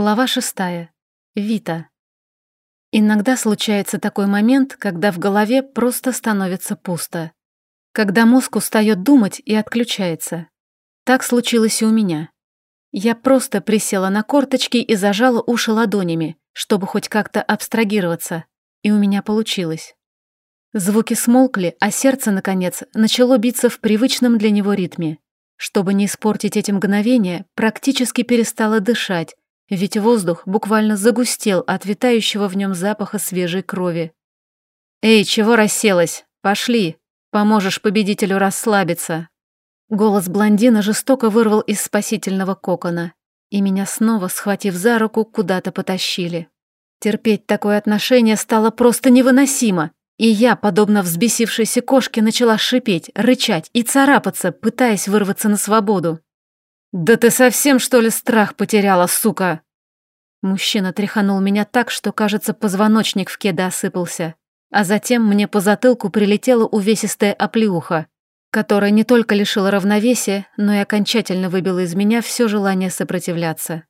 Глава шестая. Вита. Иногда случается такой момент, когда в голове просто становится пусто. Когда мозг устает думать и отключается. Так случилось и у меня. Я просто присела на корточки и зажала уши ладонями, чтобы хоть как-то абстрагироваться. И у меня получилось. Звуки смолкли, а сердце, наконец, начало биться в привычном для него ритме. Чтобы не испортить эти мгновения, практически перестала дышать, ведь воздух буквально загустел от витающего в нем запаха свежей крови. «Эй, чего расселась? Пошли, поможешь победителю расслабиться!» Голос блондина жестоко вырвал из спасительного кокона, и меня снова, схватив за руку, куда-то потащили. Терпеть такое отношение стало просто невыносимо, и я, подобно взбесившейся кошке, начала шипеть, рычать и царапаться, пытаясь вырваться на свободу. «Да ты совсем, что ли, страх потеряла, сука?» Мужчина тряханул меня так, что, кажется, позвоночник в кеда осыпался. А затем мне по затылку прилетела увесистая оплеуха, которая не только лишила равновесия, но и окончательно выбила из меня все желание сопротивляться.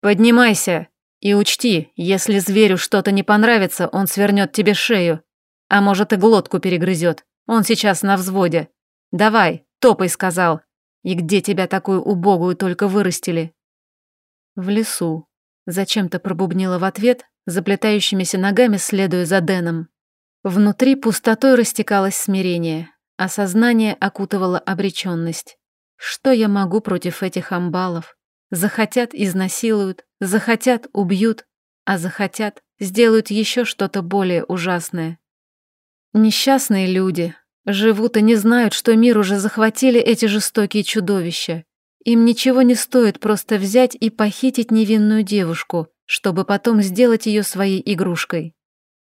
«Поднимайся и учти, если зверю что-то не понравится, он свернет тебе шею, а может и глотку перегрызет. Он сейчас на взводе. Давай, топай, сказал. И где тебя такую убогую только вырастили? В лесу. Зачем-то пробубнила в ответ, заплетающимися ногами следуя за Дэном. Внутри пустотой растекалось смирение, а сознание окутывало обреченность. Что я могу против этих амбалов? Захотят – изнасилуют, захотят – убьют, а захотят – сделают еще что-то более ужасное. Несчастные люди, Живут и не знают, что мир уже захватили эти жестокие чудовища. Им ничего не стоит просто взять и похитить невинную девушку, чтобы потом сделать ее своей игрушкой.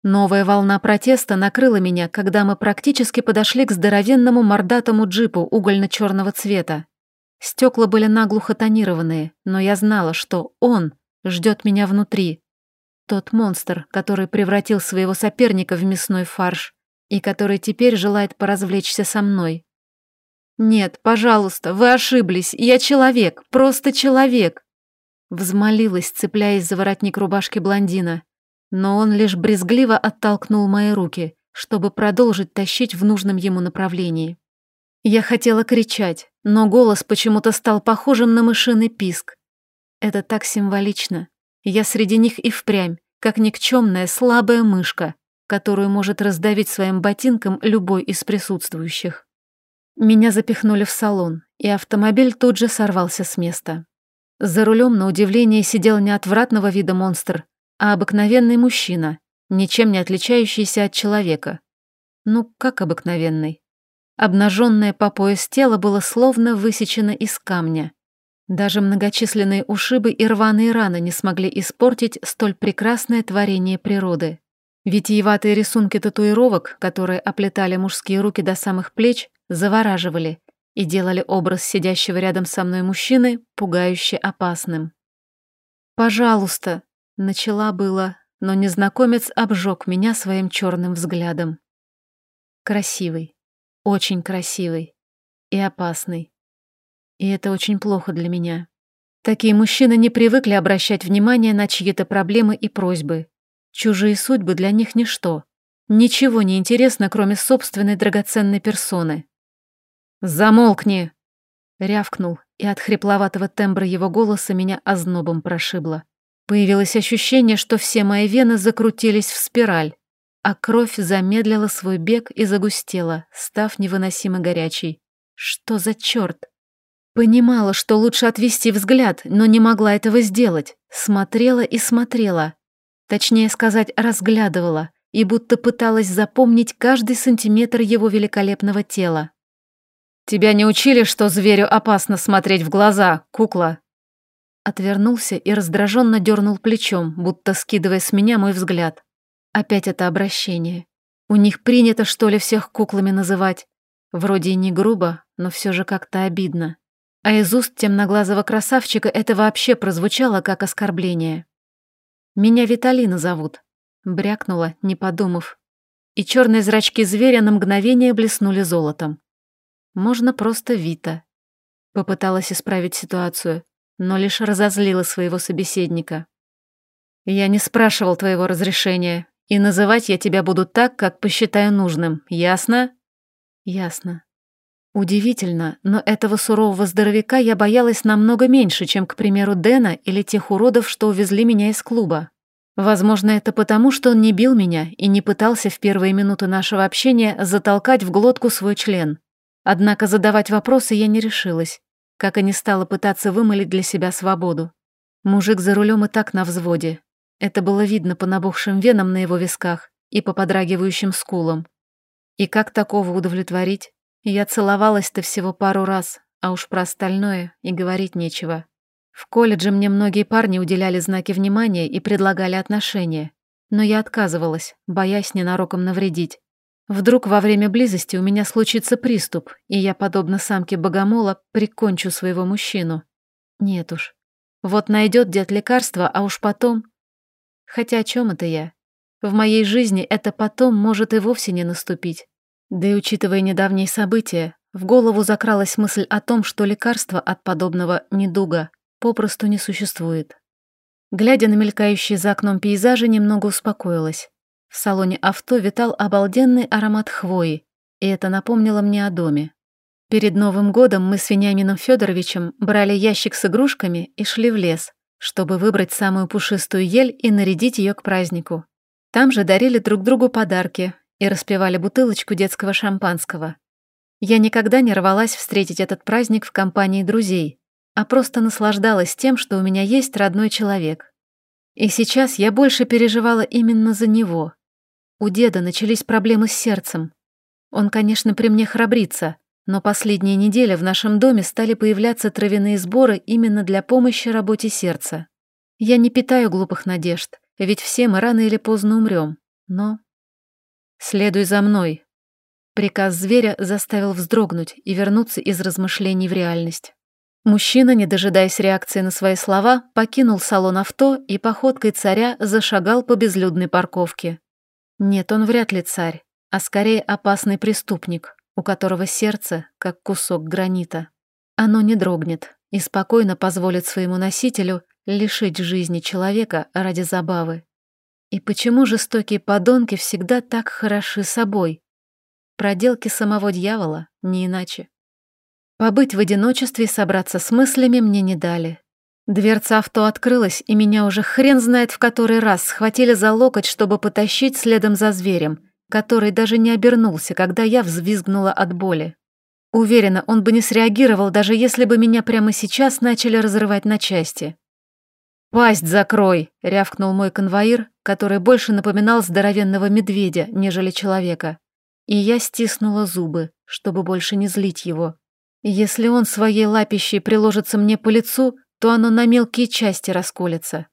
Новая волна протеста накрыла меня, когда мы практически подошли к здоровенному мордатому джипу угольно-черного цвета. Стекла были наглухо тонированные, но я знала, что он ждет меня внутри. Тот монстр, который превратил своего соперника в мясной фарш, и который теперь желает поразвлечься со мной. «Нет, пожалуйста, вы ошиблись, я человек, просто человек!» Взмолилась, цепляясь за воротник рубашки блондина, но он лишь брезгливо оттолкнул мои руки, чтобы продолжить тащить в нужном ему направлении. Я хотела кричать, но голос почему-то стал похожим на мышиный писк. Это так символично. Я среди них и впрямь, как никчемная слабая мышка, которую может раздавить своим ботинком любой из присутствующих. Меня запихнули в салон, и автомобиль тут же сорвался с места. За рулем, на удивление, сидел не отвратного вида монстр, а обыкновенный мужчина, ничем не отличающийся от человека. Ну, как обыкновенный. Обнаженное по пояс тело было словно высечено из камня. Даже многочисленные ушибы и рваные раны не смогли испортить столь прекрасное творение природы. Витиеватые рисунки татуировок, которые оплетали мужские руки до самых плеч, завораживали и делали образ сидящего рядом со мной мужчины пугающе опасным. «Пожалуйста», — начала было, но незнакомец обжег меня своим черным взглядом. Красивый, очень красивый и опасный. И это очень плохо для меня. Такие мужчины не привыкли обращать внимание на чьи-то проблемы и просьбы, Чужие судьбы для них ничто. Ничего не интересно, кроме собственной драгоценной персоны. «Замолкни!» Рявкнул, и от хрипловатого тембра его голоса меня ознобом прошибло. Появилось ощущение, что все мои вены закрутились в спираль, а кровь замедлила свой бег и загустела, став невыносимо горячей. Что за черт? Понимала, что лучше отвести взгляд, но не могла этого сделать. Смотрела и смотрела, Точнее сказать, разглядывала и будто пыталась запомнить каждый сантиметр его великолепного тела. «Тебя не учили, что зверю опасно смотреть в глаза, кукла?» Отвернулся и раздраженно дернул плечом, будто скидывая с меня мой взгляд. Опять это обращение. У них принято, что ли, всех куклами называть. Вроде и не грубо, но все же как-то обидно. А из уст темноглазого красавчика это вообще прозвучало как оскорбление. «Меня Виталина зовут», — брякнула, не подумав. И черные зрачки зверя на мгновение блеснули золотом. «Можно просто Вита». Попыталась исправить ситуацию, но лишь разозлила своего собеседника. «Я не спрашивал твоего разрешения, и называть я тебя буду так, как посчитаю нужным, ясно?» «Ясно». Удивительно, но этого сурового здоровяка я боялась намного меньше, чем, к примеру, Дэна или тех уродов, что увезли меня из клуба. Возможно, это потому, что он не бил меня и не пытался в первые минуты нашего общения затолкать в глотку свой член. Однако задавать вопросы я не решилась, как и не стала пытаться вымолить для себя свободу. Мужик за рулем и так на взводе. Это было видно по набухшим венам на его висках и по подрагивающим скулам. И как такого удовлетворить? Я целовалась-то всего пару раз, а уж про остальное и говорить нечего. В колледже мне многие парни уделяли знаки внимания и предлагали отношения, но я отказывалась, боясь ненароком навредить. Вдруг во время близости у меня случится приступ, и я, подобно самке богомола, прикончу своего мужчину. Нет уж. Вот найдет дед лекарство, а уж потом... Хотя о чем это я? В моей жизни это потом может и вовсе не наступить. Да и учитывая недавние события, в голову закралась мысль о том, что лекарства от подобного недуга попросту не существует. Глядя на мелькающие за окном пейзажи, немного успокоилась. В салоне авто витал обалденный аромат хвои, и это напомнило мне о доме. Перед Новым годом мы с Вениамином Федоровичем брали ящик с игрушками и шли в лес, чтобы выбрать самую пушистую ель и нарядить ее к празднику. Там же дарили друг другу подарки и распивали бутылочку детского шампанского. Я никогда не рвалась встретить этот праздник в компании друзей, а просто наслаждалась тем, что у меня есть родной человек. И сейчас я больше переживала именно за него. У деда начались проблемы с сердцем. Он, конечно, при мне храбрится, но последние недели в нашем доме стали появляться травяные сборы именно для помощи работе сердца. Я не питаю глупых надежд, ведь все мы рано или поздно умрем. Но... «Следуй за мной!» Приказ зверя заставил вздрогнуть и вернуться из размышлений в реальность. Мужчина, не дожидаясь реакции на свои слова, покинул салон авто и походкой царя зашагал по безлюдной парковке. Нет, он вряд ли царь, а скорее опасный преступник, у которого сердце как кусок гранита. Оно не дрогнет и спокойно позволит своему носителю лишить жизни человека ради забавы. И почему жестокие подонки всегда так хороши собой? Проделки самого дьявола, не иначе. Побыть в одиночестве и собраться с мыслями мне не дали. Дверца авто открылась, и меня уже хрен знает в который раз схватили за локоть, чтобы потащить следом за зверем, который даже не обернулся, когда я взвизгнула от боли. Уверена, он бы не среагировал, даже если бы меня прямо сейчас начали разрывать на части. «Пасть закрой!» — рявкнул мой конвоир, который больше напоминал здоровенного медведя, нежели человека. И я стиснула зубы, чтобы больше не злить его. Если он своей лапищей приложится мне по лицу, то оно на мелкие части расколется.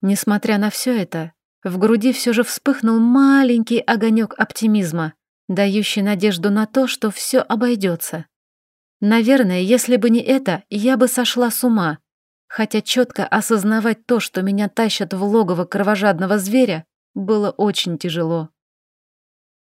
Несмотря на все это, в груди все же вспыхнул маленький огонек оптимизма, дающий надежду на то, что все обойдется. Наверное, если бы не это, я бы сошла с ума, хотя четко осознавать то, что меня тащат в логово кровожадного зверя, было очень тяжело.